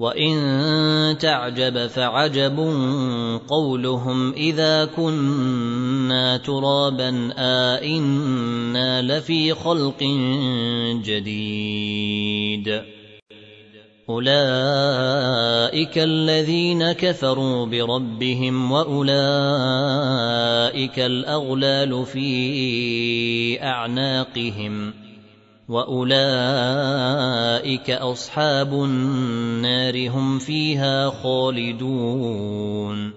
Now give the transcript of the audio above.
وان تعجب فعجب قولهم اذا كنا ترابا ائنا لفي خلق جديد اولئك الذين كفروا بربهم واولئك الاغلال في اعناقهم واولئك اصحاب النار هم فيها خالدون